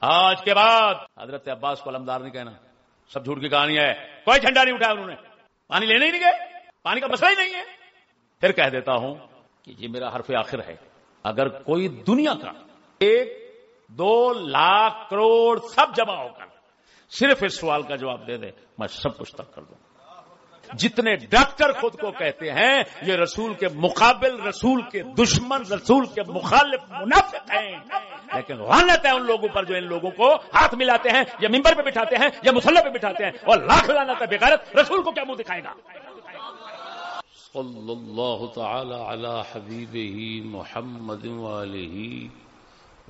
آج کے بعد حضرت عباس کو علمدار نہیں کہنا، سب جھوٹ کی کہانی ہے، کوئی جھنڈا نہیں اٹھایا انہوں نے۔ پانی لینے ہی نہیں گئے، پانی کا مسئلہ ہی نہیں ہے۔ پھر کہہ دیتا ہوں کہ یہ میرا حرف آخر ہے۔ اگر کوئی دنیا کا ایک، دو لاکھ کروڑ سب جمع ہو کر صرف اس سوال کا جواب دے دے، میں سب کچھ تک کر دوں۔ جتنے ڈاکٹر خود کو کہتے ہیں، یہ رسول کے مقابل، رسول کے دشمن، رسول کے مخالف منافق ہیں۔ لیکن لانت ہے ان لوگوں پر جو ان لوگوں کو ہاتھ ملاتے ہیں، یا ممبر پہ بٹھاتے ہیں، یا مسلح پہ بٹھاتے ہیں۔ اور لاکھ لانت ہے بغیرت، رسول کو کیا منہ دکھائے گا؟ صلی اللہ تعالی علی حبیبہ محمد والہ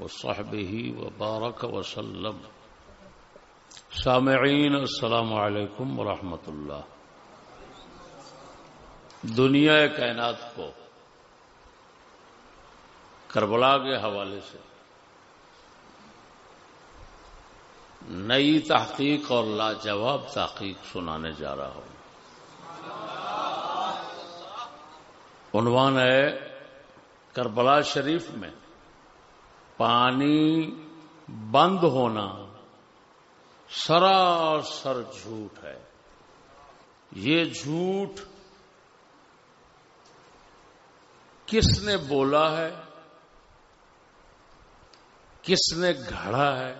وصحبہ وبارک وسلم سامعین، السلام علیکم ورحمۃ اللہ۔ دنیا کائنات کو کربلا کے حوالے سے نئی تحقیق اور لاجواب تحقیق سنانے جا رہا ہوں۔ عنوان ہے کربلا شریف میں پانی بند ہونا سراسر جھوٹ ہے۔ یہ جھوٹ کس نے بولا ہے؟ کس نے گھڑا ہے؟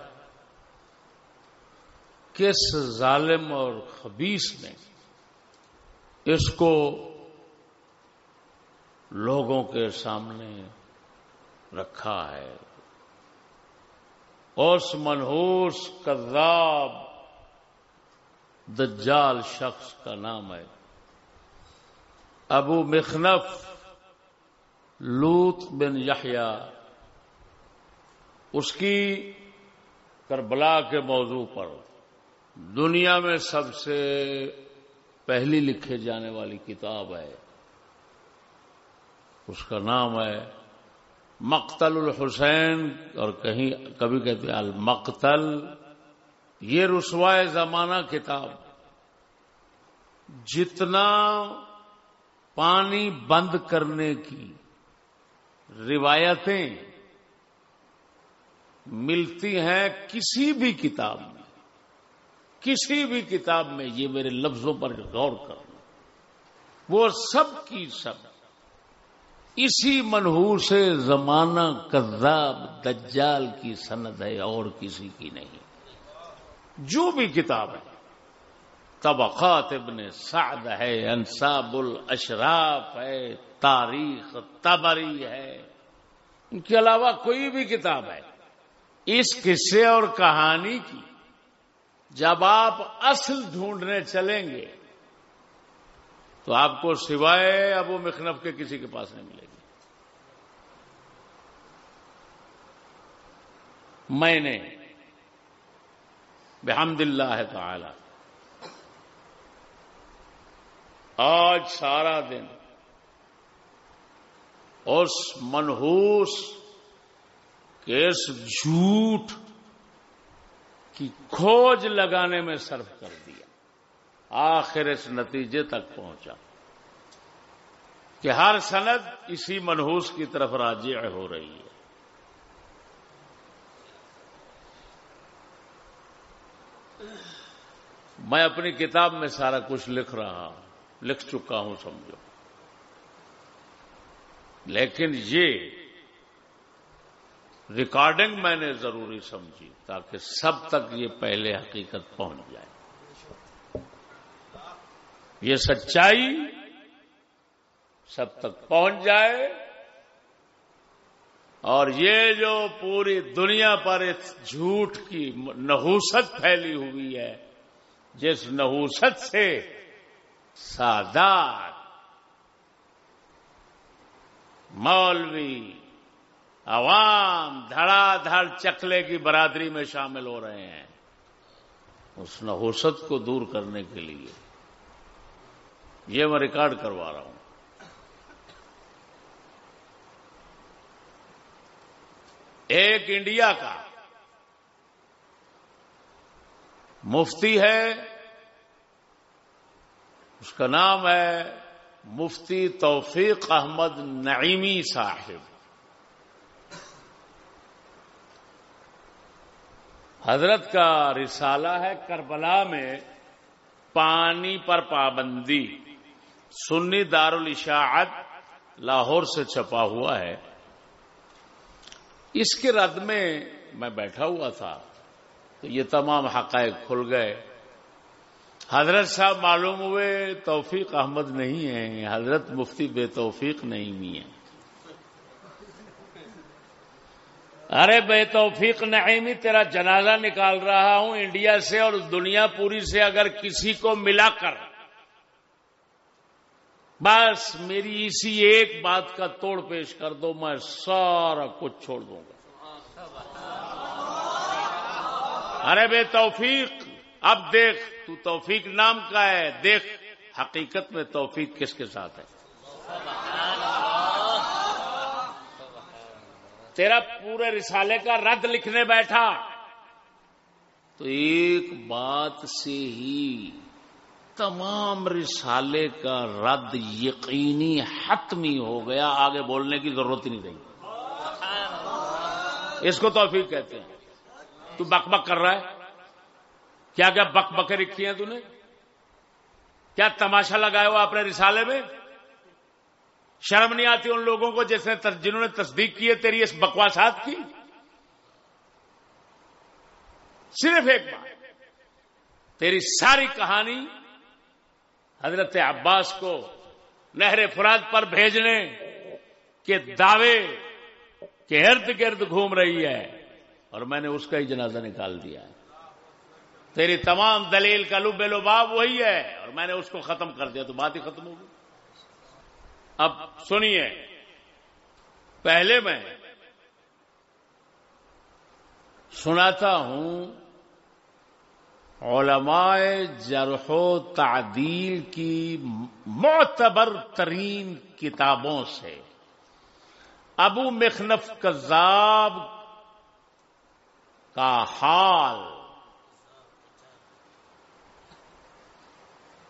کس ظالم اور خبیص نے اس کو لوگوں کے سامنے رکھا ہے؟ اس منہوس کذاب دجال شخص کا نام ہے ابو مخنف۔ لوت بن یحیا اس کی کربلا کے موضوع پر دنیا میں سب سے پہلی لکھے جانے والی کتاب ہے۔ اس کا نام ہے مقتل الحسین اور کہیں کبھی کہتے ہیں المقتل۔ یہ رسوائے زمانہ کتاب جتنا پانی بند کرنے کی روایتیں ملتی ہیں کسی بھی کتاب میں۔ کسی بھی کتاب میں یہ میرے لفظوں پر غور کرنا وہ سب کی سب۔ اسی منہور سے زمانہ کذاب، دجال کی سند ہے، اور کسی کی نہیں۔ جو بھی کتاب ہے۔ طبقات ابن سعد ہے، انصاب الاشراف ہے تاریخ تبری ہے۔ ان کے علاوہ کوئی بھی کتاب ہے۔ اس قصے اور کہانی کی جب آپ اصل ڈھونڈنے چلیں گے تو آپ کو سوائے ابو مخنف کے کسی کے پاس نہیں ملے گی۔ میں نے بحمد اللہ ہے تعالی آج سارا دن اس منہوس کے اس جھوٹ کی کھوج لگانے میں صرف کر دیا۔ آخر اس نتیجے تک پہنچا۔ کہ ہر سند اسی منہوس کی طرف راجع ہو رہی ہے۔ میں اپنی کتاب میں سارا کچھ لکھ رہا ہوں۔ لکھ چکا ہوں، سمجھو۔ لیکن یہ ریکارڈنگ میں نے ضروری سمجھی تاکہ سب تک یہ پہلے حقیقت پہنچ جائے۔ یہ سچائی سب تک پہنچ جائے اور یہ جو پوری دنیا پر اس جھوٹ کی نحوست پھیلی ہوئی ہے، جس نحوست سے سادات مولوی، عوام دھڑا دھڑ چکلے کی برادری میں شامل ہو رہے ہیں۔ اس نحوست کو دور کرنے کے لیے۔ یہ میں ریکارڈ کروا رہا ہوں۔ ایک انڈیا کا مفتی ہے، اس کا نام ہے مفتی توفیق احمد نعیمی صاحب۔ حضرت کا رسالہ ہے کربلا میں پانی پر پابندی۔ سنی دار الاشاعت لاہور سے چھپا ہوا ہے۔ اس کے رد میں میں بیٹھا ہوا تھا تو یہ تمام حقائق کھل گئے۔ حضرت صاحب معلوم ہوئے توفیق احمد نہیں ہے، حضرت مفتی بے توفیق نہیں بھی ہے ارے بے توفیق نعیمی تیرا جنازہ نکال رہا ہوں انڈیا سے اور دنیا پوری سے اگر کسی کو ملا کر۔ بس میری اسی ایک بات کا توڑ پیش کر دو، میں سارا کچھ چھوڑ دوں گا۔ ارے بے توفیق اب دیکھ، تو توفیق نام کا ہے، دیکھ، حقیقت میں توفیق کس کے ساتھ ہے؟ تیرا پورے رسالے کا رد لکھنے بیٹھا۔ تو ایک بات سے ہی تمام رسالے کا رد یقینی حتمی ہو گیا، آگے بولنے کی ضرورت نہیں رہی۔ اس کو توفیق کہتے ہیں۔ تو بک بک کر رہا ہے۔ کیا کیا بک بکے رکھی ہیں نے کیا تماشا لگایا ہوا اپنے رسالے میں؟ شرم نہیں آتی ان لوگوں کو جس نے جنہوں نے تصدیق کی ہے تیری اس بکواسات کی؟ صرف ایک بات، تیری ساری کہانی حضرت عباس کو نہر فراد پر بھیجنے کے دعوے کے ارد گرد گھوم رہی ہے اور میں نے اس کا ہی جنازہ نکال دیا ہے۔ تیری تمام دلیل کا لب لباب وہی ہے اور میں نے اس کو ختم کر دیا تو بات ہی ختم ہوگی اب سنیے، پہلے میں سناتا ہوں علماء جرح و تعدیل کی معتبر ترین کتابوں سے۔ ابو مخنف کذاب کا حال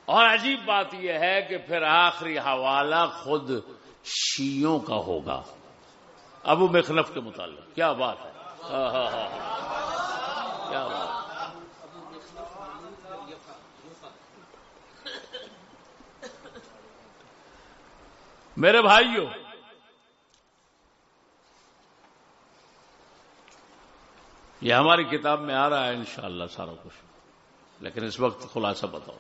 اور عجیب بات یہ ہے کہ پھر آخری حوالہ خود شیوں کا ہوگا۔ ابو مخلف کے متعلق۔ کیا بات ہے؟ ہاں، ہاں، ہاں،, ہاں۔ کیا بات میرے بھائیوں یہ ہماری کتاب میں آ رہا ہے انشاءاللہ سارا کچھ۔ لیکن اس وقت خلاصہ بتاؤ۔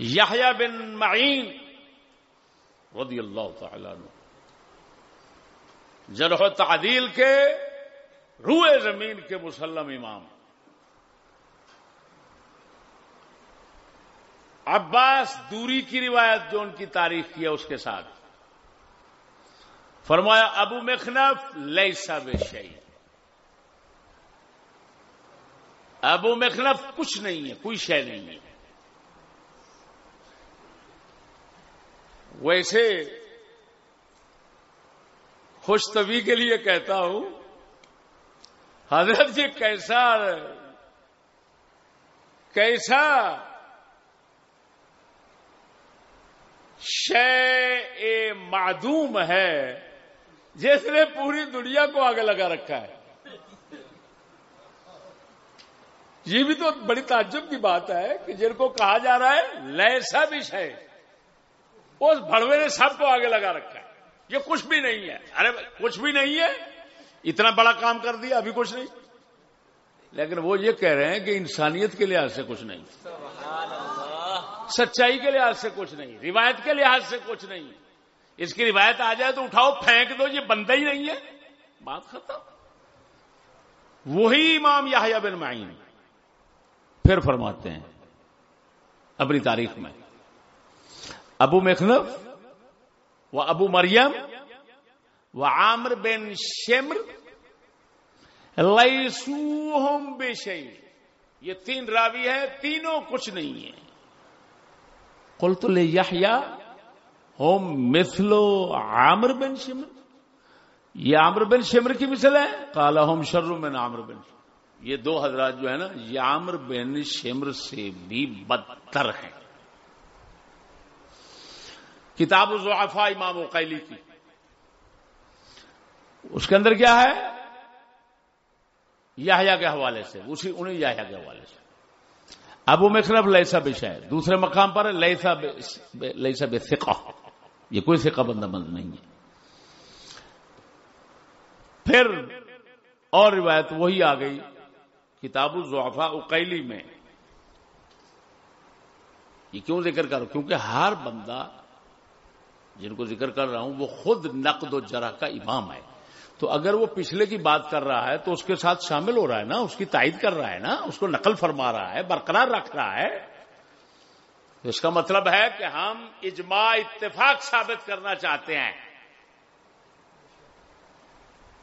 یحییٰ بن معین رضی اللہ تعالی عنہ۔ جرح و تعدیل کے روئے زمین کے مسلم امام۔ عباس دوری کی روایت جو ان کی تاریخ کی ہے اس کے ساتھ۔ فرمایا، ابو مخنف لیسا بے شعی ابو مخنف کچھ نہیں ہے، کوئی شے نہیں ہے۔ ویسے خوش طبی کے لیے کہتا ہوں، حضرت جی کیسا کیسا شے معدوم ہے، جس نے پوری دنیا کو آگے لگا رکھا ہے۔ یہ بھی تو بڑی تعجب کی بات ہے کہ جن کو کہا جا رہا ہے، لیسا بھی شے اس بڑوے نے سب کو آگے لگا رکھا ہے۔ یہ کچھ بھی نہیں ہے۔ ارے کچھ بھی نہیں ہے۔ اتنا بڑا کام کر دیا، ابھی کچھ نہیں۔ لیکن وہ یہ کہہ رہے ہیں کہ انسانیت کے لحاظ سے کچھ نہیں۔ سچائی کے لحاظ سے کچھ نہیں۔ روایت کے لحاظ سے کچھ نہیں۔ اس کی روایت آ جائے تو اٹھاؤ، پھینک دو، یہ بندہ ہی نہیں ہے۔ بات ختم۔ وہی امام یا بن معین۔ پھر فرماتے ہیں، اپنی تاریخ میں۔ ابو مخنف و ابو مریم و عامر بن شمر لئیسو ہم بے یہ تین راوی ہے، تینوں کچھ نہیں ہے کل تو لے ہوم مثلو عامر بن شمر۔ یہ عامر بن شمر کی مثل ہے؟ کالا ہوم شرو میں عامر بن شمر۔ یہ دو حضرات جو ہے نا، یہ عامر بن شمر سے بھی بدتر ہیں۔ کتاب الضعفاء امام وقیلی کی۔ اس کے اندر کیا ہے؟ یاہیا کے حوالے سے، اسی انہیں یاہیا کے حوالے سے۔ ابو مخرف لئیسا بشا ہے دوسرے مقام پر لئیسا لئیسا بے فقہ یہ کوئی فقہ بندہ بند نہیں ہے۔ پھر اور روایت وہی آ گئی، کتاب الزعفا اقیلی میں۔ یہ کیوں ذکر کر کیونکہ ہر بندہ جن کو ذکر کر رہا ہوں، وہ خود نقد و جرا کا امام ہے۔ تو اگر وہ پچھلے کی بات کر رہا ہے، تو اس کے ساتھ شامل ہو رہا ہے نا، اس کی تائید کر رہا ہے نا، اس کو نقل فرما رہا ہے، برقرار رکھ رہا ہے۔ تو اس کا مطلب ہے کہ ہم اجماع اتفاق ثابت کرنا چاہتے ہیں۔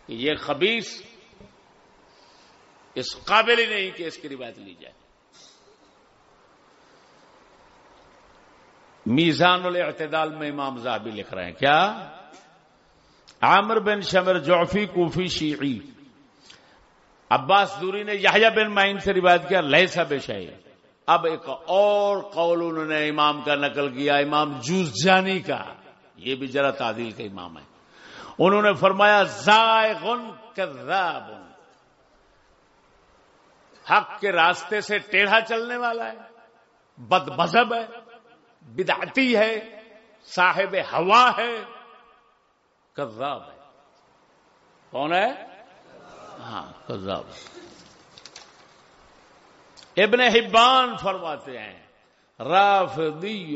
کہ یہ خبیص اس قابل ہی نہیں کہ اس کی روایت لی جائے۔ میزان الاعتدال میں امام زابی لکھ رہے ہیں، کیا؟ عامر بن شمر جوفی کوفی شیعی۔ عباس دوری نے یحییٰ بن معین سے روایت کیا لہ سب شاہی اب ایک اور قول انہوں نے امام کا نقل کیا، امام جوز جانی کا۔ یہ بھی ذرا تعدیل کا امام ہے انہوں نے فرمایا، زائغن کذاب حق کے راستے سے ٹیڑھا چلنے والا ہے، بد مذہب ہے۔ بدعتی ہے، صاحب ہوا ہے۔ کذاب ہے۔ کون ہے؟ ہاں کذاب۔ ابن حبان فرماتے ہیں رافضی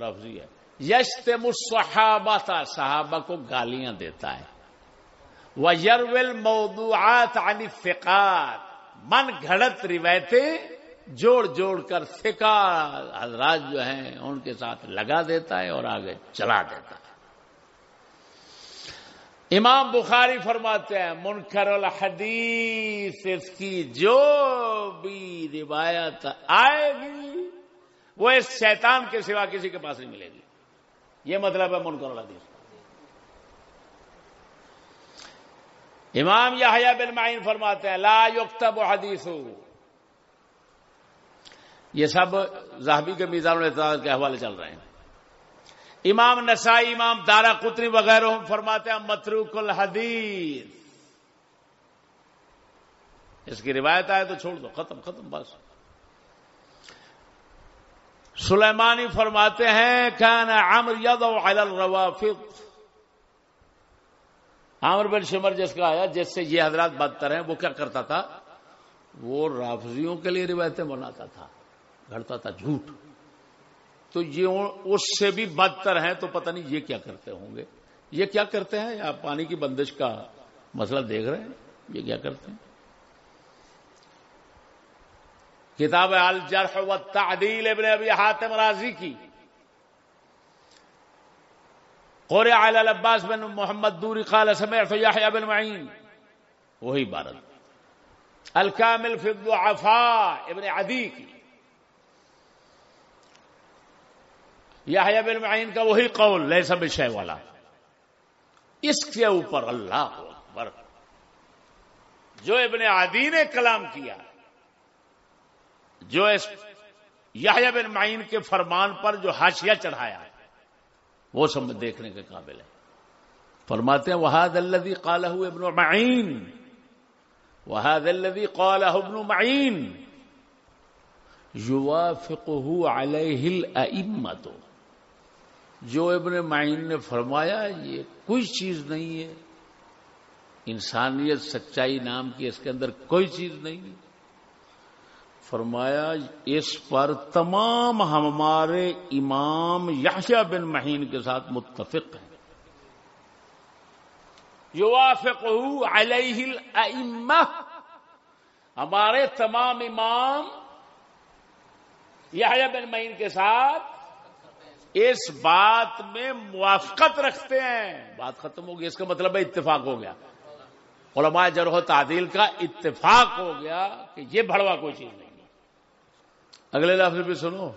رافضی ہے۔ یشت مصحابہ صحابہ کو گالیاں دیتا ہے۔ وہ یرول موضوعات عن فقات من گھڑت روایتیں جوڑ جوڑ کر فکا حضرات جو ہیں ان کے ساتھ لگا دیتا ہے اور آگے چلا دیتا ہے۔ امام بخاری فرماتے ہیں، منکر الحدیث، اس کی جو بھی روایت آئے گی، وہ اس شیطان کے سوا کسی کے پاس نہیں ملے گی۔ یہ مطلب ہے منکر الحدیث۔ امام یا بن معین فرماتے ہیں، لا یکتب حدیث یہ سب زاہبی کے میزان کے حوالے چل رہے ہیں۔ امام نسائی، امام دارا قطری وغیرہ فرماتے ہیں، متروک الحدیث۔ اس کی روایت آئے تو چھوڑ دو، ختم ختم، بس۔ سلیمانی فرماتے ہیں، کان عمر ید الروافق عامر بن شمر جس کا آیا، جس سے یہ حضرات بدتر ہیں، وہ کیا کرتا تھا؟ وہ رافضیوں کے لیے روایتیں بناتا تھا۔ گھڑتا تھا جھوٹ۔ تو یہ اس سے بھی بدتر ہیں تو پتہ نہیں یہ کیا کرتے ہوں گے۔ یہ کیا کرتے ہیں؟ آپ پانی کی بندش کا مسئلہ دیکھ رہے ہیں؟ یہ کیا کرتے ہیں؟ کتاب الجرح و تعدیل ابن ابی حاتم راضی کی۔ قور علی العباس بن محمد دوری قال سمعت یحیی بن معین۔ وہی بارت الکامل فی الضعفاء ابن عدی کی۔ یا بن معین کا وہی قول لے سب شہ والا۔ اس کے اوپر اللہ اکبر۔ جو ابن عادی نے کلام کیا، جو یا بن معین کے فرمان پر جو ہاشیا چڑھایا، وہ سب دیکھنے کے قابل ہے۔ فرماتے ہیں وہاد الدی قالہ ابن معین وہاد الدی قالہ ابن معین یوافقہ علیہ الائمہ جو ابن معین نے فرمایا، یہ کوئی چیز نہیں ہے۔ انسانیت سچائی نام کی اس کے اندر کوئی چیز نہیں فرمایا، اس پر تمام ہمارے امام یحییٰ بن مہین کے ساتھ متفق ہیں۔ یوافق علیہ الائمہ۔ ہمارے تمام امام یحییٰ بن مہین کے ساتھ اس بات میں موافقت رکھتے ہیں۔ بات ختم ہو گئی اس کا مطلب ہے اتفاق ہو گیا۔ علماء جرح تعدیل کا اتفاق ہو گیا کہ یہ بڑوا کوئی چیز نہیں۔ اگلے لفظ بھی سنو۔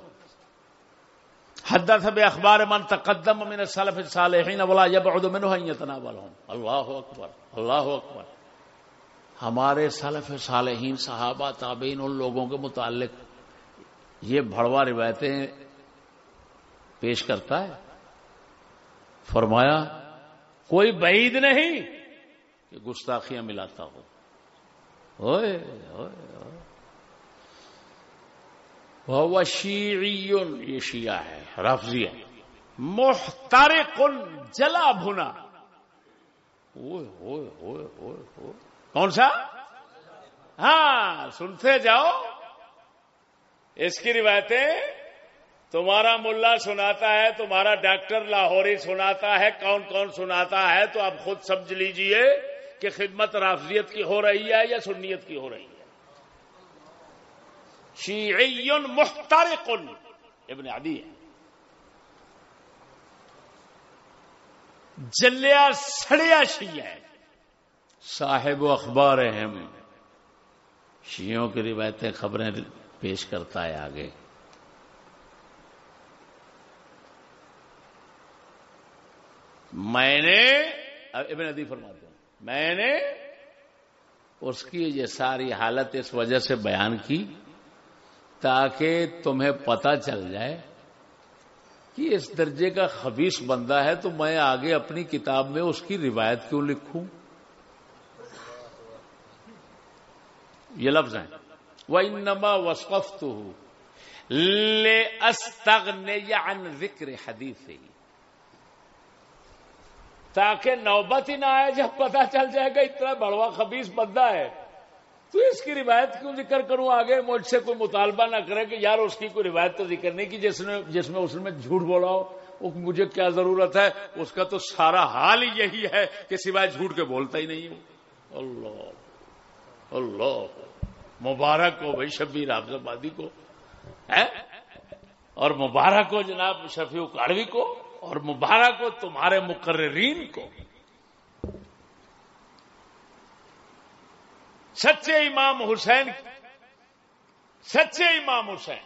حد سب اخبار من تقدم من السلف الصالحین ولا يبعد منه ان يتناولهم۔ اللہ اکبر اللہ اکبر۔ ہمارے سلف صالحین، صحابہ، تابعین، ان لوگوں کے متعلق یہ بھڑوا روایتیں پیش کرتا ہے فرمایا کوئی بعید نہیں کہ گستاخیاں ملاتا ہو۔ ہوئے وہ شیعی یہ شیعہ ہے رفضی ہے۔ محترق جلا بھنا۔ کون سا؟ ہاں سنتے جاؤ۔ اس کی روایتیں تمہارا ملا سناتا ہے، تمہارا ڈاکٹر لاہوری سناتا ہے، کون کون سناتا ہے، تو آپ خود سمجھ لیجیے کہ خدمت رافضیت کی ہو رہی ہے یا سنیت کی ہو رہی ہے۔ شیعی محترق ابن عدی ہے۔ جلیا سڑیا شیعہ ہے۔ صاحب و اخبار اہم شیوں کی روایتیں خبریں پیش کرتا ہے آگے۔ میں نے ابن ادی فرماتے ہیں، میں نے اس کی یہ ساری حالت اس وجہ سے بیان کی تاکہ تمہیں پتہ چل جائے کہ اس درجے کا خبیص بندہ ہے تو میں آگے اپنی کتاب میں اس کی روایت کیوں لکھوں؟ یہ لفظ ہیں۔ وہ نما وسقف تو لے ذکر حدیث ہی تاکہ نوبت ہی نہ آئے جب پتا چل جائے گا اتنا بڑوا خبیص بندہ ہے۔ تو اس کی روایت کیوں ذکر کروں آگے؟ مجھ سے کوئی مطالبہ نہ کرے کہ یار اس کی کوئی روایت تو ذکر نہیں کی جس نے جس میں اس نے جھوٹ بولا ہو۔ مجھے کیا ضرورت ہے؟ اس کا تو سارا حال ہی یہی ہے کہ سوائے جھوٹ کے بولتا ہی نہیں ہوں۔ اللہ اللہ۔ مبارک ہو بھائی شبیر حافظ آبادی کو۔ اور مبارک ہو جناب شفیع کاڑوی کو۔ اور مبارک ہو تمہارے مقررین کو۔ سچے امام حسین، سچے امام حسین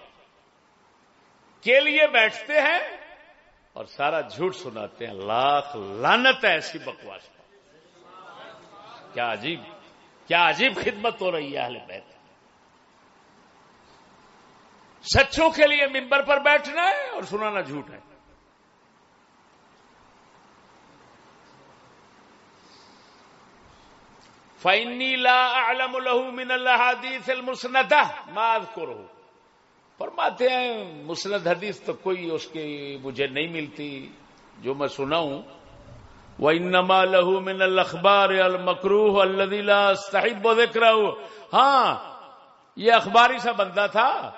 کے لیے بیٹھتے ہیں اور سارا جھوٹ سناتے ہیں۔ لاکھ لانت ہے ایسی بکواس کیا عجیب کیا عجیب خدمت ہو رہی ہے اہل بیت۔ سچوں کے لیے ممبر پر بیٹھنا ہے اور سنانا جھوٹ ہے۔ فنی لا لہو من اللہ حدیث المسندہ ماد کرو فرماتے ہیں، مسند حدیث تو کوئی اس کی مجھے نہیں ملتی، جو میں سنا ہوں وہ انما لہو من الخبار المکروح اللہ صاحب دیکھ رہا ہوں ہاں یہ اخباری سا بندہ تھا۔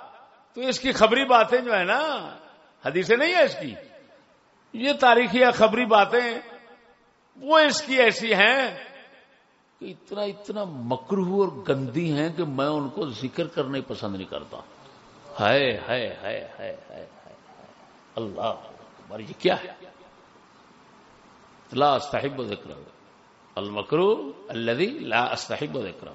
تو اس کی خبری باتیں جو ہے نا، حدیثیں نہیں ہے اس کی۔ یہ تاریخی خبری باتیں، وہ اس کی ایسی ہیں کہ اتنا اتنا مکرو اور گندی ہیں کہ میں ان کو ذکر کرنے پسند نہیں کرتا۔ ہے ہے ہے ہے ہے اللہ یہ کیا ہے؟ لا استحب ذکر المکرو الذي لا استحب ذکر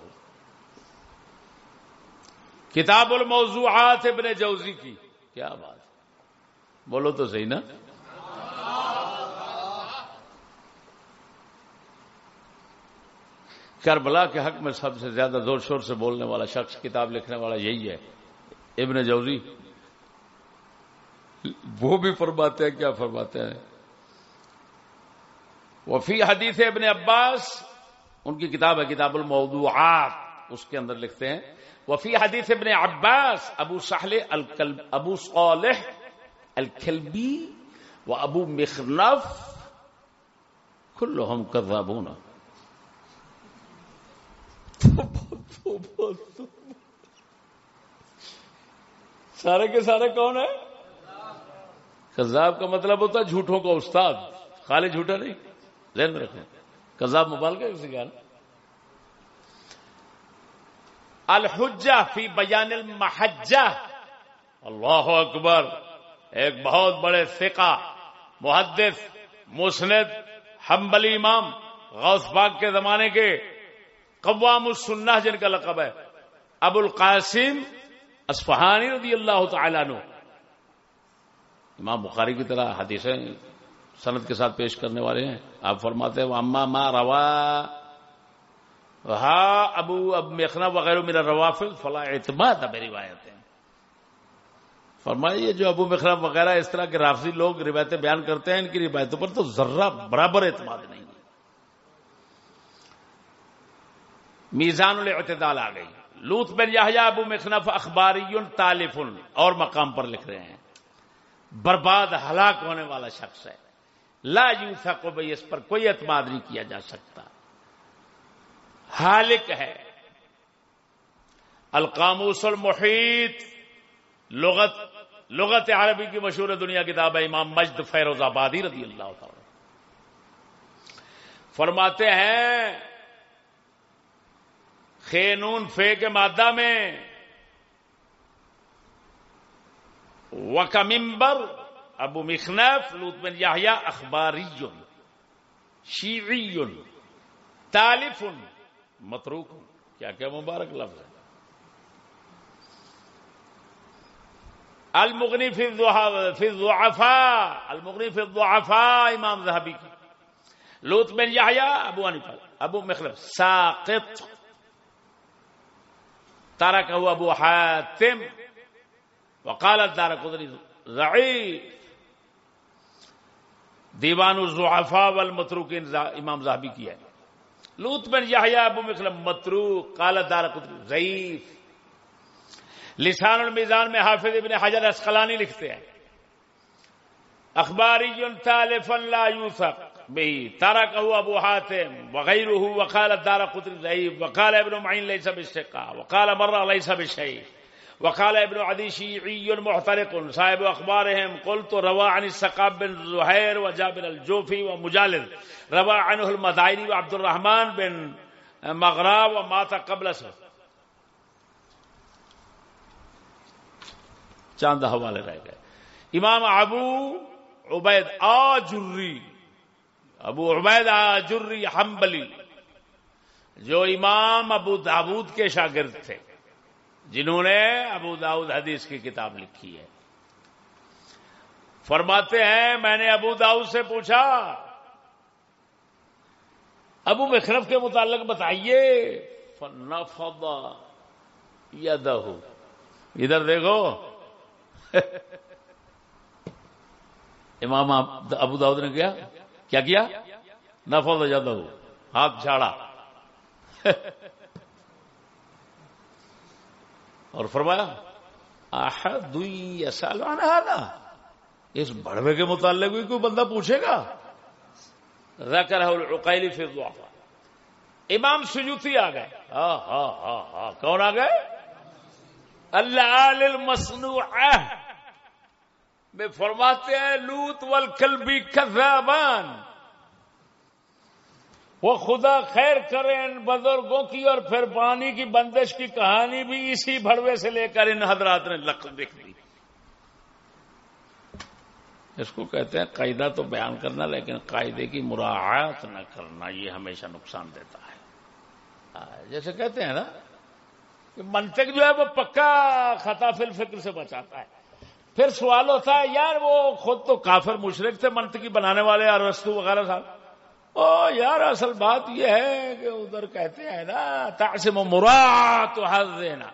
کتاب الموضوعات ابن جوزی کی۔ کیا بات بولو تو صحیح نا۔ کربلا کے حق میں سب سے زیادہ زور شور سے بولنے والا شخص، کتاب لکھنے والا یہی ہے، ابن جوزی۔ وہ بھی فرماتے ہیں، کیا فرماتے ہیں؟ وفی حدیث ابن عباس، ان کی کتاب ہے کتاب الموضوعات، اس کے اندر لکھتے ہیں۔ وفی حدیث ابن عباس، ابو سہل ابو صالح الکلبی و ابو مخنف کلو ہم کذابون۔ سارے کے سارے کون ہیں؟ کذاب کا مطلب ہوتا ہے جھوٹوں کا استاد۔ خالی جھوٹا نہیں، ذہن میں رکھیں کذاب موبائل کا کسی کا۔ الحجہ فی بیان المحجہ۔ اللہ اکبر۔ ایک بہت بڑے فقہ محدث، مسند، حنبلی امام، غوث باغ کے زمانے کے قوام السنہ جن کا لقب ہے۔ ابو القاسم اسفہانی رضی اللہ تعالیٰ نو امام بخاری کی طرح حدیثیں سند کے ساتھ پیش کرنے والے ہیں۔ آپ فرماتے ہیں اما ما روا ہا ابو اب میخنا وغیرہ میرا روافل فلاں اعتماد اب روایتیں فرمائیے جو ابو مخرا وغیرہ، اس طرح کے رافضی لوگ روایتیں بیان کرتے ہیں، ان کی روایتوں پر تو ذرہ برابر اعتماد نہیں۔ میزان الاعتدال آ گئی۔ لوت بن یحییٰ ابو مخنف اخباری طالف اور مقام پر لکھ رہے ہیں۔ برباد ہلاک ہونے والا شخص ہے۔ لا یوسا کو بھائی اس پر کوئی اعتماد نہیں کیا جا سکتا۔ حالک ہے۔ القاموس المحیط۔ لغت لغت عربی کی مشہور دنیا کتاب ہے امام مجد فیروز آبادی رضی اللہ تعالی فرماتے ہیں خینون فے کے مادہ میں۔ وکمبر ابو مخنف لوت بن یحییٰ اخباری شیعی تالف متروک کیا کیا مبارک لفظ ہے۔ المغنی فی الضعفاء المغنی فی الضعفاء امام ذہبی کی۔ لوت بن یحییٰ، ابو انفا ابو مخلف ساقط۔ تارک ہوا ابو حاتم وقالت دار قدری ضعیف. دیوان الزعفاء والمتروکین امام زہبی کی ہے۔ لوت بن یحییٰ ابو مخلم متروک، قالت دار قدری ضعیف. لسان المیزان میں حافظ ابن حجر اسقلانی لکھتے ہیں۔ اخباری تالفا لا یوثق به تركه ابو حاتم وغيره وقال الدار قطر ضعيف وقال ابن معين ليس بالثقه وقال مره ليس بشيء وقال ابن عدي شيعي محترق، صاحب اخبارهم قلت روى عن السقاب بن زهير وجابر الجوفي ومجالد روى عنه المدائري وعبد الرحمن بن مغرا ومات قبل سر چاند حوالے رہ گئے۔ امام ابو عبید آجری ابو عبید آجری حنبلی، جو امام ابو داود کے شاگرد تھے، جنہوں نے ابو داود حدیث کی کتاب لکھی ہے۔ فرماتے ہیں، میں نے ابو داؤد سے پوچھا، ابو مخرف کے متعلق بتائیے۔ ادھر دیکھو۔ امام ابو داؤد نے کیا؟ کیا کیا؟ نفل جد ہاتھ جھاڑا۔ اور فرمایا سال اس بڑوے کے متعلق بھی کوئی بندہ پوچھے گا؟ ذکر القیلی امام سجوتی آ گئے۔ ہاں ہاں ہاں ہاں کون آ گئے؟ اللہ مصنوع میں فرماتے ہیں، لوت والکلبی کذابان۔ وہ خدا خیر کرے ان بزرگوں کی اور پھر پانی کی بندش کی کہانی بھی اسی بڑوے سے لے کر ان حضرات نے لکھ لکھ دی۔ اس کو کہتے ہیں قاعدہ تو بیان کرنا، لیکن قاعدے کی مراعات نہ کرنا، یہ ہمیشہ نقصان دیتا ہے۔ جیسے کہتے ہیں نا کہ منطق جو ہے وہ پکا خطا فل فکر سے بچاتا ہے۔ پھر سوال ہوتا ہے، یار وہ خود تو کافر مشرق تھے، منطقی بنانے والے اور رستو وغیرہ صاحب او یار، اصل بات یہ ہے کہ ادھر کہتے ہیں نا تاسم مراد دینا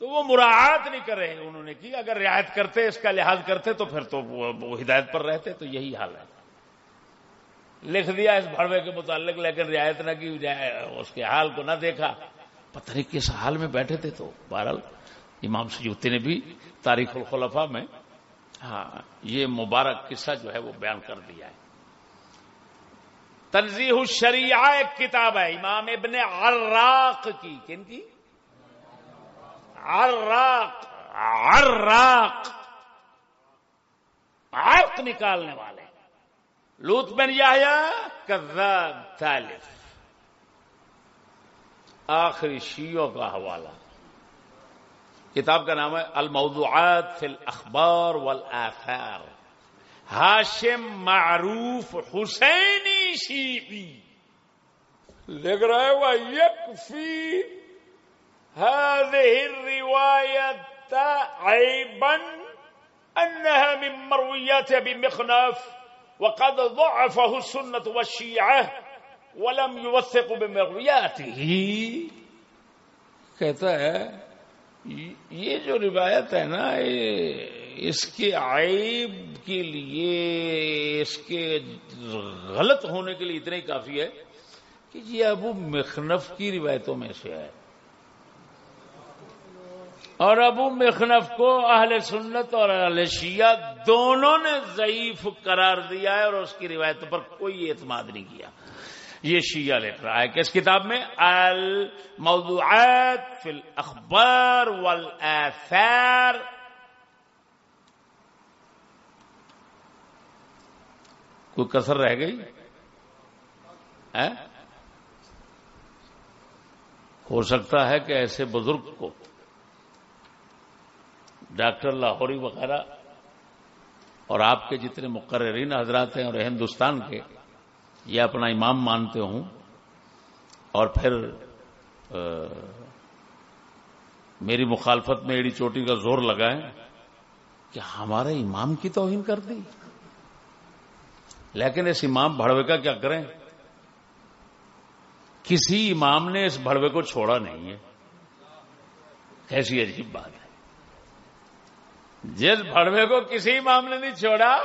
تو وہ مراعات نہیں کر رہے انہوں نے کی۔ اگر رعایت کرتے، اس کا لحاظ کرتے، تو پھر تو وہ ہدایت پر رہتے، تو یہی حال ہے۔ لکھ دیا اس بڑوے کے متعلق، لیکن رعایت نہ کی جائے، اس کے حال کو نہ دیکھا۔ پتہ نہیں کس حال میں بیٹھے تھے تو، بہرحال امام سجوتی نے بھی تاریخ الخلفاء میں ہاں یہ مبارک قصہ جو ہے وہ بیان کر دیا ہے۔ تنظیح الشریعہ ایک کتاب ہے، امام ابن عراق کی۔ کن کی؟ عراق عراق۔ عرق نکالنے والے۔ لوت بن یا کذاب طالف آخری شیعوں کا حوالہ۔ کتاب کا نام ہے الموضوعات فی الاخبار والآثار۔ ہاشم معروف حسینی شیعی۔ لکھ رہا ہے وہ یکفی هذه الرواية عيبا أنها من مرويات أبي مخنف وقد ضعفه السنة والشيعة ولم يوثق بمروياته۔ کہتا ہے یہ جو روایت ہے نا اس کے عیب کے لیے، اس کے غلط ہونے کے لیے اتنا ہی کافی ہے کہ یہ ابو مخنف کی روایتوں میں سے ہے۔ اور ابو مخنف کو اہل سنت اور اہل شیعہ دونوں نے ضعیف قرار دیا ہے اور اس کی روایتوں پر کوئی اعتماد نہیں کیا۔ یہ شیعہ لکھ رہا ہے کس کتاب میں الموضوعات فی الاخبار والآثار کوئی کسر رہ گئی؟ ہو سکتا ہے کہ ایسے بزرگ کو ڈاکٹر لاہوری وغیرہ اور آپ کے جتنے مقررین حضرات ہیں اور ہندوستان کے یہ اپنا امام مانتے ہوں اور پھر میری مخالفت میں ایڑی چوٹی کا زور لگائیں کہ ہمارے امام کی توہین کر دی۔ لیکن اس امام بڑوے کا کیا کریں؟ کسی امام نے اس بڑوے کو چھوڑا نہیں ہے۔ کیسی عجیب بات ہے۔ جس بڑوے کو کسی امام نے نہیں چھوڑا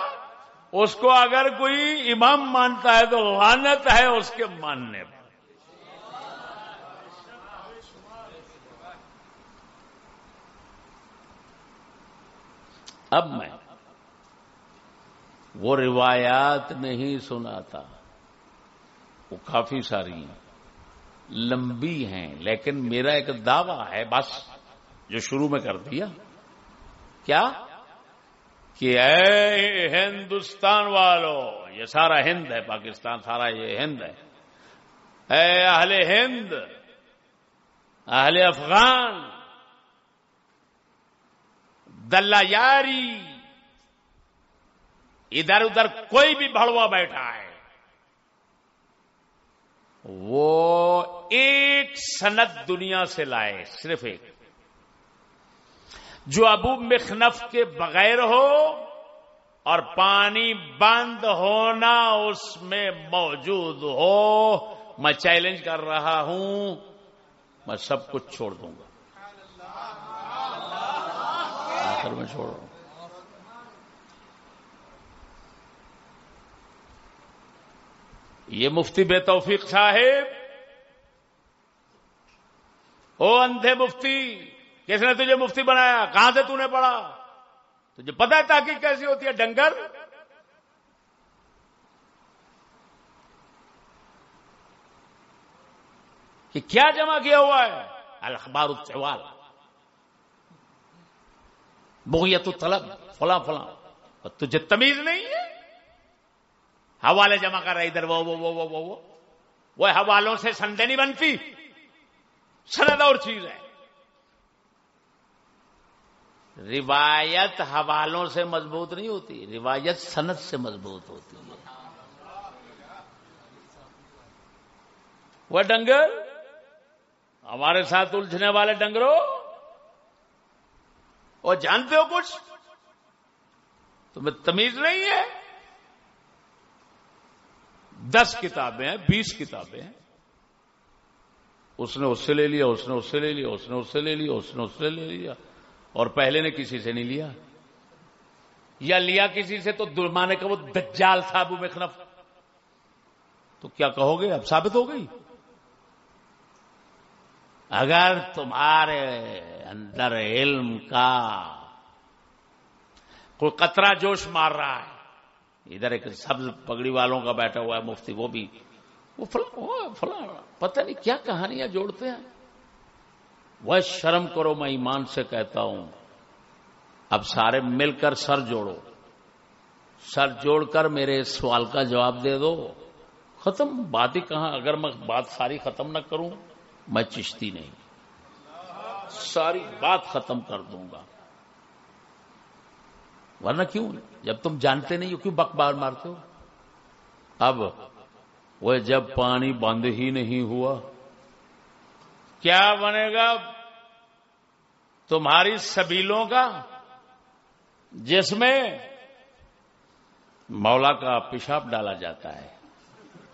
اس کو اگر کوئی امام مانتا ہے تو لانت ہے اس کے ماننے پر۔ اب میں وہ روایات نہیں سنا تھا وہ کافی ساری ہیں، لمبی ہیں، لیکن میرا ایک دعویٰ ہے، بس جو شروع میں کر دیا۔ کیا؟ کہ اے ہندوستان والو، یہ سارا ہند ہے، پاکستان سارا یہ ہند ہے۔ اے اہل ہند، اہل افغان دلہ یاری ادھر ادھر کوئی بھی بڑوا بیٹھا ہے، وہ ایک سند دنیا سے لائے، صرف ایک۔ جو ابو مخنف کے بغیر ہو اور پانی بند ہونا اس میں موجود ہو، میں چیلنج کر رہا ہوں، میں سب کچھ چھوڑ دوں گا۔ آخر میں چھوڑ ہوں۔ یہ مفتی بے توفیق صاحب، او اندھے مفتی کس نے تجھے مفتی بنایا؟ کہاں سے تو نے پڑھا؟ تجھے پتا ہے تحقیق کیسی ہوتی ہے؟ ڈنگر؟ کہ کیا جمع کیا ہوا ہے؟ الاخبار الچوال بغیت الطلب، فلاں فلاں۔ تجھے تمیز نہیں ہے؟ حوالے جمع کر رہے ادھر وہ وہ وہ وہ وہ۔ وہ حوالوں سے سندے نہیں بنتی۔ سند اور چیز ہے۔ روایت حوالوں سے مضبوط نہیں ہوتی، روایت سند سے مضبوط ہوتی ہے۔ وہ ڈنگر، ہمارے ساتھ الجھنے والے ڈنگروں اور جانتے ہو کچھ؟ تمہیں تمیز نہیں ہے؟ دس کتابیں ہیں، بیس کتابیں ہیں۔ اس نے اس سے لے لیا، اس نے اس سے لے لیا، اس نے اس سے لے لیا، اس نے اس سے لے لیا۔ اور پہلے نے کسی سے نہیں لیا؟ یا لیا کسی سے تو درمانے کا وہ دجال تھا ابو مخنف۔ تو کیا کہو گے؟ اب ثابت ہو گئی۔ اگر تمہارے اندر علم کا کوئی قطرہ جوش مار رہا ہے، ادھر ایک سبز پگڑی والوں کا بیٹھا ہوا ہے، مفتی وہ بھی۔ وہ فلاں فلاں، پتہ نہیں کیا کہانیاں جوڑتے ہیں۔ وہ شرم کرو، میں ایمان سے کہتا ہوں۔ اب سارے مل کر سر جوڑو۔ سر جوڑ کر میرے اس سوال کا جواب دے دو۔ ختم۔ بات ہی کہاں؟ اگر میں بات ساری ختم نہ کروں، میں چشتی نہیں۔ ساری بات ختم کر دوں گا۔ ورنہ کیوں؟ جب تم جانتے نہیں ہو، کیوں بک بار مارتے ہو؟ اب وہ جب پانی بند ہی نہیں ہوا کیا بنے گا تمہاری سبیلوں کا جس میں مولا کا پیشاب ڈالا جاتا ہے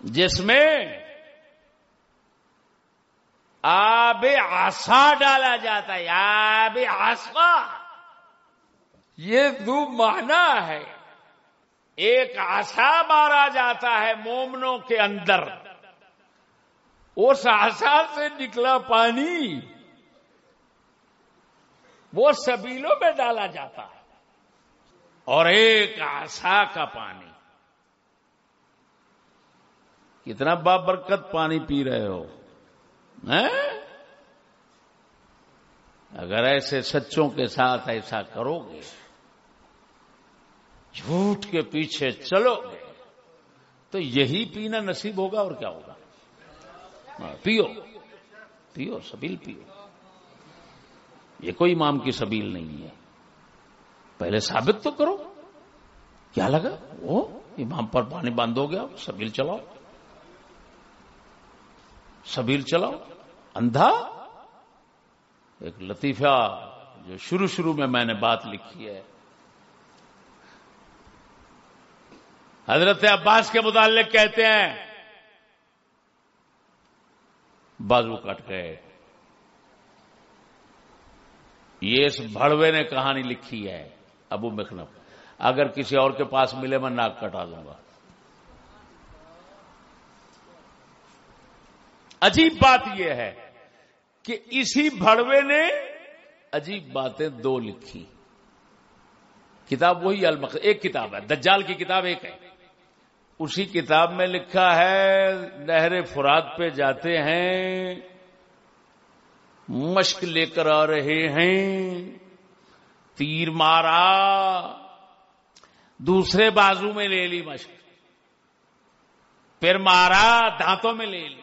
جس میں آب آسا ڈالا جاتا ہے، آب آسا یہ دو مانا ہے۔ ایک آسا مارا جاتا ہے مومنوں کے اندر۔ اس آسا سے نکلا پانی وہ سبیلوں میں ڈالا جاتا ہے اور ایک آسا کا پانی۔ کتنا بابرکت پانی پی رہے ہو ہاں؟ اگر ایسے سچوں کے ساتھ ایسا کرو گے جھوٹ کے پیچھے چلو گے تو یہی پینا نصیب ہوگا اور کیا ہوگا؟ ہاں، ہاں، پیو۔ پیو، سبیل پیو۔ یہ کوئی امام کی سبیل نہیں ہے۔ پہلے ثابت تو کرو۔ کیا لگا؟ وہ امام پر پانی باندھ ہو گیا، سبیل چلاؤ۔ سبیل چلاؤ۔ اندھا۔ ایک لطیفہ جو شروع شروع میں میں نے بات لکھی ہے۔ حضرت عباس کے متعلق کہتے ہیں بازو کٹ گئے۔ یہ اس بڑوے نے کہانی لکھی ہے، ابو مخنف۔ اگر کسی اور کے پاس ملے میں ناک کٹا دوں گا۔ عجیب بات یہ ہے کہ اسی بڑوے نے عجیب باتیں دو لکھی۔ کتاب وہی المخ، ایک کتاب ہے، دجال کی کتاب ایک ہے۔ اسی کتاب میں لکھا ہے، نہر فراد پہ جاتے ہیں، مشق لے کر آ رہے ہیں، تیر مارا، دوسرے بازو میں لے لی مشق، پھر مارا، دانتوں میں لے لی۔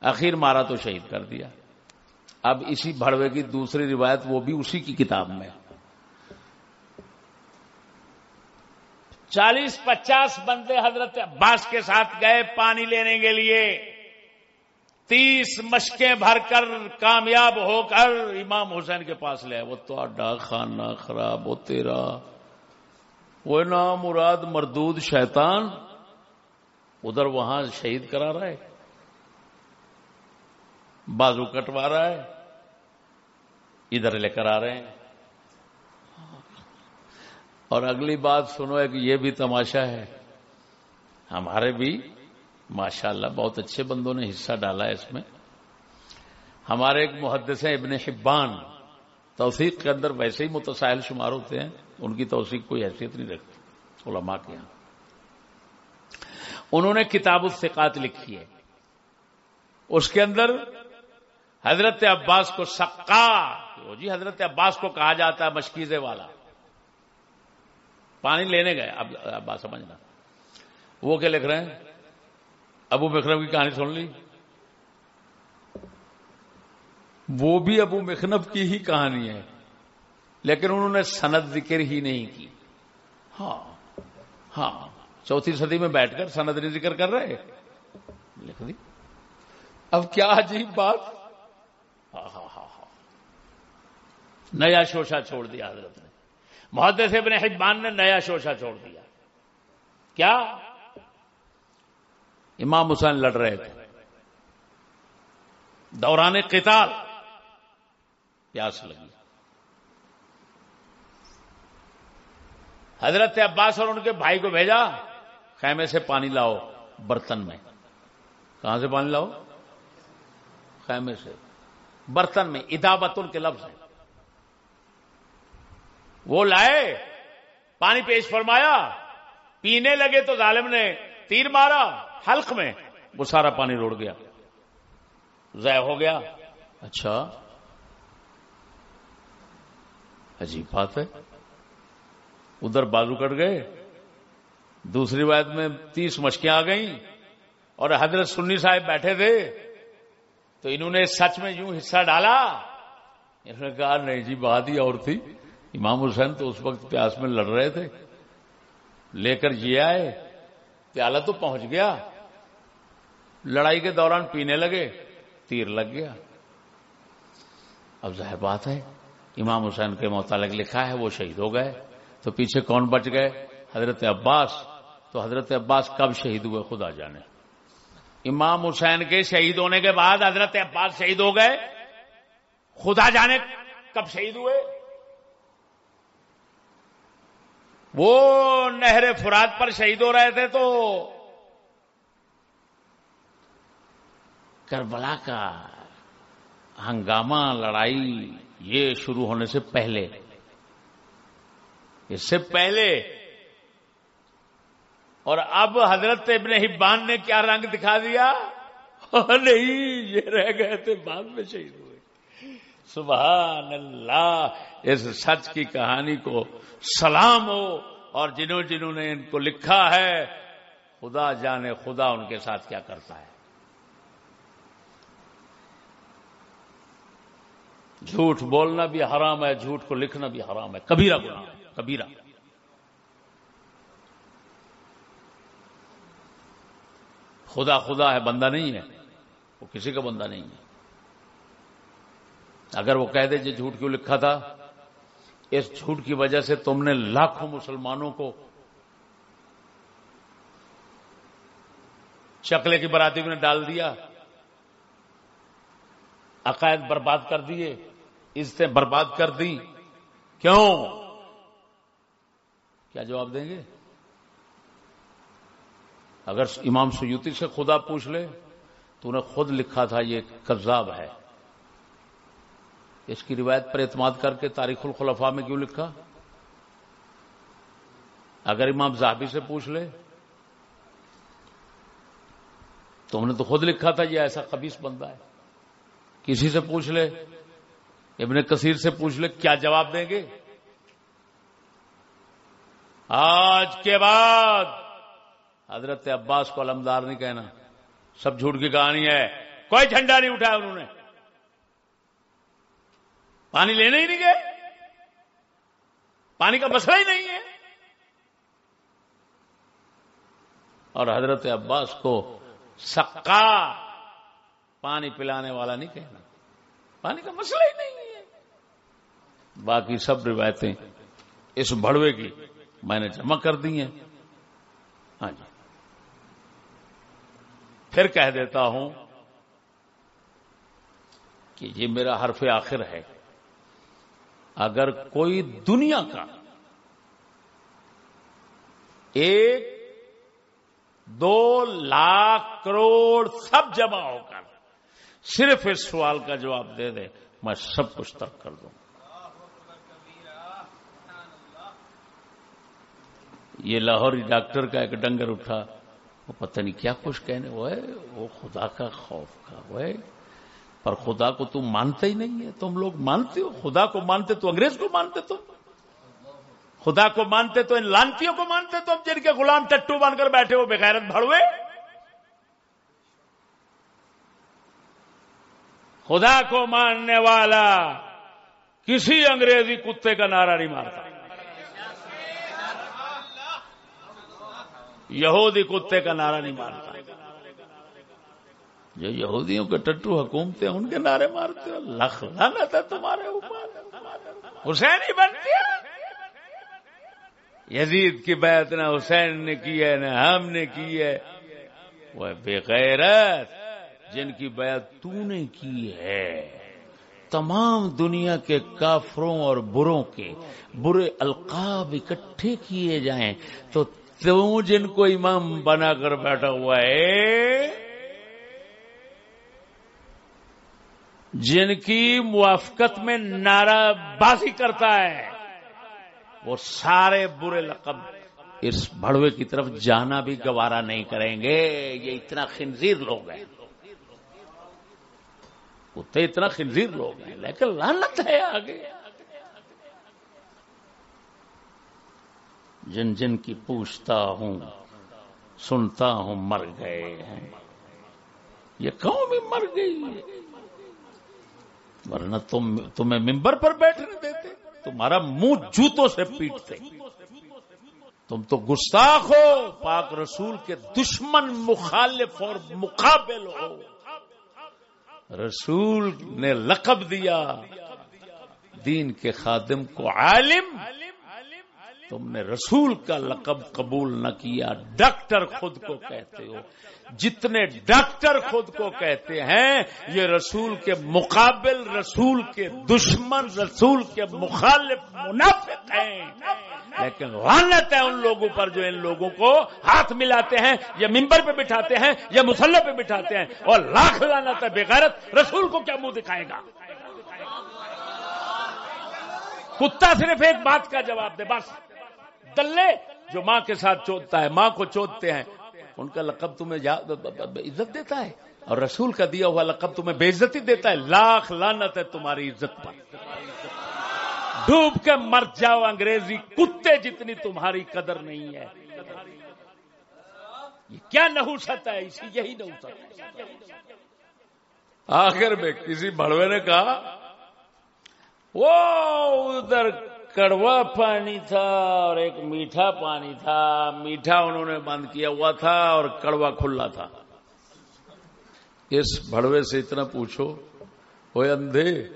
آخر مارا تو شہید کر دیا۔ اب اسی بڑوے کی دوسری روایت وہ بھی اسی کی کتاب میں چالیس پچاس بندے حضرت عباس کے ساتھ گئے پانی لینے کے لیے۔ تیس مشکیں بھر کر کامیاب ہو کر امام حسین کے پاس لے وہ تو اڈا خانہ خراب ہو تیرا۔ وہ نام مراد مردود شیطان۔ ادھر وہاں شہید کرا رہا ہے۔ بازو کٹوا رہا ہے۔ ادھر لے کر آ رہے ہیں۔ اور اگلی بات سنو ہے کہ یہ بھی تماشا ہے۔ ہمارے بھی ماشاء اللہ بہت اچھے بندوں نے حصہ ڈالا ہے اس میں۔ ہمارے ایک محدث ہیں، ابن حبان۔ توثیق کے اندر ویسے ہی متسائل شمار ہوتے ہیں، ان کی توثیق کوئی حیثیت نہیں رکھتی، علماء کے یہاں انہوں نے کتاب الثقات لکھی ہے۔ اس کے اندر حضرت عباس کو سکا جی حضرت عباس کو کہا جاتا ہے مشکیزے والا۔ پانی لینے گئے۔ اب عباس سمجھنا۔ وہ کیا لکھ رہے ہیں؟ ابو مخنف کی کہانی سن لی۔ وہ بھی ابو مخنف کی ہی کہانی ہے، لیکن انہوں نے سند ذکر ہی نہیں کی۔ ہاں ہاں۔ چوتھی صدی میں بیٹھ کر سند نہیں ذکر کر رہے۔ لکھ دی۔ اب کیا عجیب بات۔ ہاں، ہاں، ہاں، نیا شوشا چھوڑ دیا حضرت نے۔ محدث ابن حبان نے نیا شوشا چھوڑ دیا۔ کیا؟ امام حسین لڑ رہے تھے۔ دوران قتال۔ پیاس لگی۔ حضرت عباس اور ان کے بھائی کو بھیجا۔ خیمے سے پانی لاؤ برتن میں۔ کہاں سے پانی لاؤ؟ خیمے سے۔ برتن میں۔ ادابت ان کے لفظ ہیں۔ وہ لائے، پانی پیش فرمایا، پینے لگے تو ظالم نے تیر مارا، حلق میں وہ سارا پانی روڑ گیا۔ ضائع ہو گیا۔ اچھا۔ عجیب بات ہے۔ ادھر بازو کٹ گئے، دوسری بات میں تیس مشکیاں آ گئیں اور حضرت سنی صاحب بیٹھے تھے۔ تو انہوں نے سچ میں یوں حصہ ڈالا۔ انہوں نے کہا، نہیں جی بات ہی اور تھی۔ امام حسین تو اس وقت پیاس میں لڑ رہے تھے۔ لے کر یہ آئے پیالہ تو پہنچ گیا۔ لڑائی کے دوران پینے لگے، تیر لگ گیا۔ اب ظاہر بات ہے، امام حسین کے متعلق لکھا ہے، وہ شہید ہو گئے۔ تو پیچھے کون بچ گئے؟ حضرت عباس۔ تو حضرت عباس کب شہید ہوئے؟ خدا جانے۔ امام حسین کے شہید ہونے کے بعد حضرت عباس شہید ہو گئے۔ خدا جانے کب شہید ہوئے؟ وہ نہر فراد پر شہید ہو رہے تھے تو کربلا کا ہنگامہ لڑائی یہ شروع ہونے سے پہلے، اس سے پہلے۔ اور اب حضرت ابن حبان نے کیا رنگ دکھا دیا؟ نہیں، یہ رہ گئے تھے بعد میں شہید۔ ہوئے سبحان اللہ، اس سچ کی کہانی کو سلام ہو اور جنہوں جنہوں نے ان کو لکھا ہے، خدا جانے خدا ان کے ساتھ کیا کرتا ہے۔ جھوٹ بولنا بھی حرام ہے، جھوٹ کو لکھنا بھی حرام ہے۔ کبیرہ گناہ، کبیرہ۔ خدا خدا ہے، بندہ نہیں ہے۔ وہ کسی کا بندہ نہیں ہے۔ اگر وہ کہہ دے جی جھوٹ کیوں لکھا تھا؟ اس جھوٹ کی وجہ سے تم نے لاکھوں مسلمانوں کو چکلے کی براتی میں ڈال دیا، عقائد برباد کر دیے، عزتیں برباد کر دی۔ کیوں؟ کیا جواب دیں گے؟ اگر امام سیوتی سے خدا پوچھ لے، تو نے خود لکھا تھا یہ کذاب ہے۔ اس کی روایت پر اعتماد کر کے تاریخ الخلفاء میں کیوں لکھا؟ اگر امام زاہبی سے پوچھ لے، تو نے تو خود لکھا تھا یہ ایسا قبیص بندہ ہے۔ کسی سے پوچھ لے، ابن کثیر سے پوچھ لے، کیا جواب دیں گے؟ آج کے بعد حضرت عباس کو علمدار نہیں کہنا۔ سب جھوٹ کی کہانی ہے۔ کوئی جھنڈا نہیں اٹھایا انہوں نے۔ پانی لینے ہی نہیں گئے۔ پانی کا مسئلہ ہی نہیں ہے۔ اور حضرت عباس کو سکا پانی پلانے والا نہیں کہنا۔ پانی کا مسئلہ ہی نہیں ہے۔ باقی سب روایتیں اس بڑوے کی میں نے جمع کر دی ہیں۔ ہاں جی۔ پھر کہہ دیتا ہوں کہ یہ میرا حرف آخر ہے۔ اگر کوئی دنیا کا ایک دو لاکھ کروڑ سب جمع ہو کر صرف اس سوال کا جواب دے دے، میں سب کچھ ترک کر دوں۔ یہ لاہوری ڈاکٹر کا ایک ڈنگر اٹھا، وہ پتہ نہیں کیا کچھ کہنے، وہ ہے، وہ خدا کا خوف کا، وہ ہے۔ پر خدا کو تم مانتے ہی نہیں ہے تم لوگ مانتے ہو۔ خدا کو مانتے تو انگریز کو مانتے تم خدا کو مانتے تو ان لانتیوں کو مانتے تو جن کے غلام ٹٹو بن کر بیٹھے ہو بغیرت بھڑوے۔ خدا کو ماننے والا کسی انگریزی کتے کا نعرہ نہیں مارتا یہودی کتے کا نعرہ نہیں مارتا جو یہودیوں کے ٹٹو حکومتیں ان کے نعرے مارتے ہو۔ لکھ لانت ہے تمہارے اوپر۔ حسین ہی بنتی ہے۔ یزید کی بیعت نہ حسین نے کی ہے، نہ ہم نے کی ہے۔ وہ بے غیرت، جن کی بیعت تو نے کی ہے۔ تمام دنیا کے کافروں اور بروں کے برے القاب اکٹھے کیے جائیں تو تو جن کو امام بنا کر بیٹھا ہوا ہے جن کی موافقت میں نعرہ بازی کرتا ہے، وہ سارے برے لقب اس بڑوے کی طرف جانا بھی گوارا نہیں کریں گے۔ یہ اتنا خنزیر لوگ ہیں۔ اتنے اتنا خنزیر لوگ ہیں، لیکن لانت ہے آگے۔ جن جن کی پوچھتا ہوں، سنتا ہوں، مر گئے ہیں۔ یہ قوم بھی مر گئی۔ ہے ورنہ تم تمہیں ممبر پر بیٹھنے دیتے۔ تمہارا منہ جوتوں سے پیٹتے۔ تم تو گستاخ ہو، پاک رسول کے دشمن مخالف اور مقابل ہو۔ رسول نے لقب دیا۔ دین کے خادم کو عالم۔ تم نے رسول کا لقب قبول نہ کیا۔ ڈاکٹر خود کو کہتے ہو۔ جتنے ڈاکٹر خود کو کہتے ہیں، یہ رسول کے مقابل، رسول کے دشمن، رسول کے مخالف منافق ہیں۔ لیکن غانت ہے ان لوگوں پر جو ان لوگوں کو ہاتھ ملاتے ہیں، یا ممبر پہ بٹھاتے ہیں، یا مسلح پہ بٹھاتے ہیں۔ اور لاکھ لانت ہے، بغیرت رسول کو کیا منہ دکھائے گا؟ کتا صرف ایک بات کا جواب دے، بس۔ دلے جو ماں کے ساتھ چوتتا ہے، ماں کو چوتتے ہیں ان کا لقب تمہیں عزت دیتا ہے۔ اور رسول کا دیا ہوا لقب تمہیں بے عزتی دیتا ہے۔ لاکھ لانت ہے تمہاری عزت پر۔ ڈوب کے مر جاؤ انگریزی کتے جتنی تمہاری قدر نہیں ہے۔ یہ کیا نحوست ہے؟ اسی یہی نحوست ہے۔ آخر میں کسی بڑوے نے کہا وہ ادھر کڑوا پانی تھا اور ایک میٹھا پانی تھا۔ میٹھا انہوں نے بند کیا ہوا تھا اور کڑوا کھلا تھا۔ اس بڑوے سے اتنا پوچھو وہ اندھے،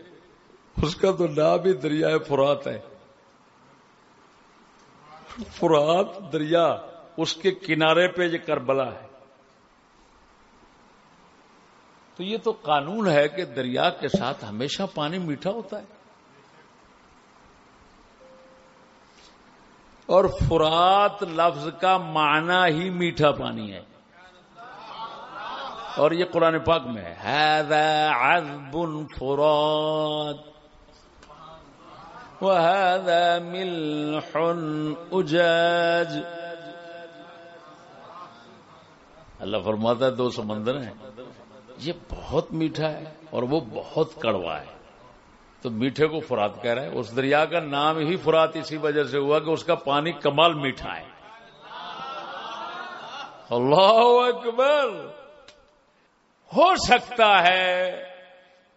اس کا تو نام ہی دریا فرات ہے۔ فرات، دریا، اس کے کنارے پہ یہ کربلا ہے۔ تو یہ تو قانون ہے کہ دریا کے ساتھ ہمیشہ پانی میٹھا ہوتا ہے۔ اور فرات لفظ کا معنی ہی میٹھا پانی ہے۔ اور یہ قرآن پاک میں ہے۔ عذب فرات وهذا ملح اجاج اللہ فرماتا ہے دو سمندر ہیں۔ یہ بہت میٹھا ہے اور وہ بہت کڑوا ہے۔ تو میٹھے کو فرات کہہ رہا ہے اس دریا کا نام ہی فرات اسی وجہ سے ہوا کہ اس کا پانی کمال میٹھا ہے۔ اللہ اکبر۔ ہو سکتا ہے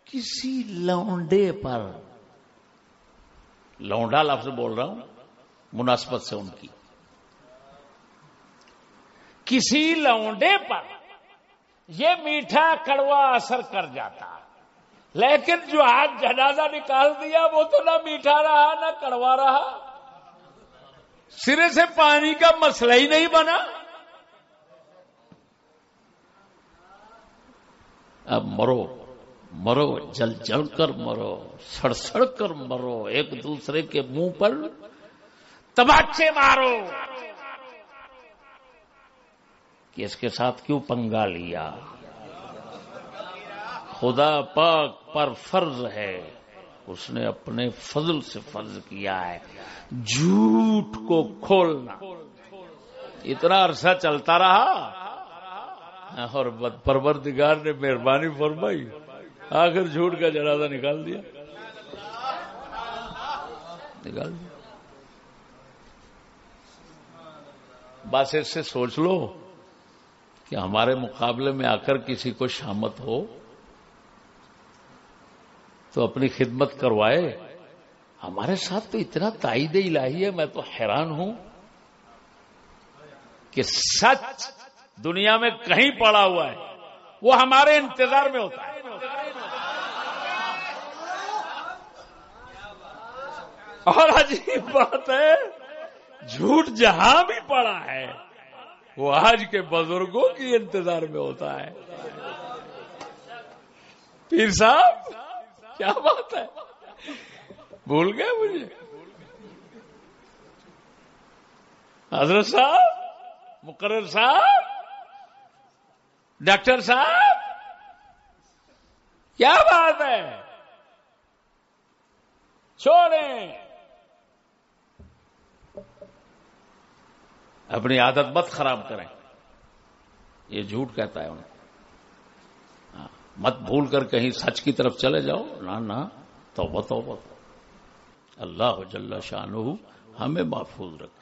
کسی لونڈے پر، لونڈا لفظ بول رہا ہوں، مناسبت سے ان کی۔ کسی لونڈے پر یہ میٹھا کڑوا اثر کر جاتا۔ ہے لیکن جو آج جنازہ نکال دیا وہ تو نہ میٹھا رہا، نہ کڑوا رہا۔ سرے سے پانی کا مسئلہ ہی نہیں بنا۔ اب مرو مرو، جل جل کر مرو، سڑ سڑ کر مرو، ایک دوسرے کے منہ پر تباچے مارو۔ کہ اس کے ساتھ کیوں پنگا لیا؟ خدا پاک پر فرض ہے۔ اس نے اپنے فضل سے فرض کیا ہے۔ جھوٹ کو کھولنا۔ اتنا عرصہ چلتا رہا۔ اور پروردگار نے مہربانی فرمائی۔ آخر جھوٹ کا جنازہ نکال دیا۔ نکال دیا۔ بس اس سے سوچ لو کہ ہمارے مقابلے میں آ کر کسی کو شامت ہو۔ تو اپنی خدمت کروائے، ہمارے ساتھ تو اتنا تائید الہی ہے، میں تو حیران ہوں کہ سچ دنیا میں کہیں پڑا ہوا ہے، وہ ہمارے انتظار میں ہوتا ہے۔ اور عجیب بات ہے، جھوٹ جہاں بھی پڑا ہے، وہ آج کے بزرگوں کی انتظار میں ہوتا ہے۔ پیر صاحب کیا بات ہے؟ بھول گئے مجھے؟ حضرت صاحب، مقرر صاحب، ڈاکٹر صاحب، کیا بات ہے؟ چھوڑیں۔ اپنی عادت مت خراب کریں۔ یہ جھوٹ کہتا ہے انہیں۔ مت بھول کر کہیں سچ کی طرف چلے جاؤ۔ نہ نہ تو بتو اللہ جل شاہ ہمیں محفوظ رکھے۔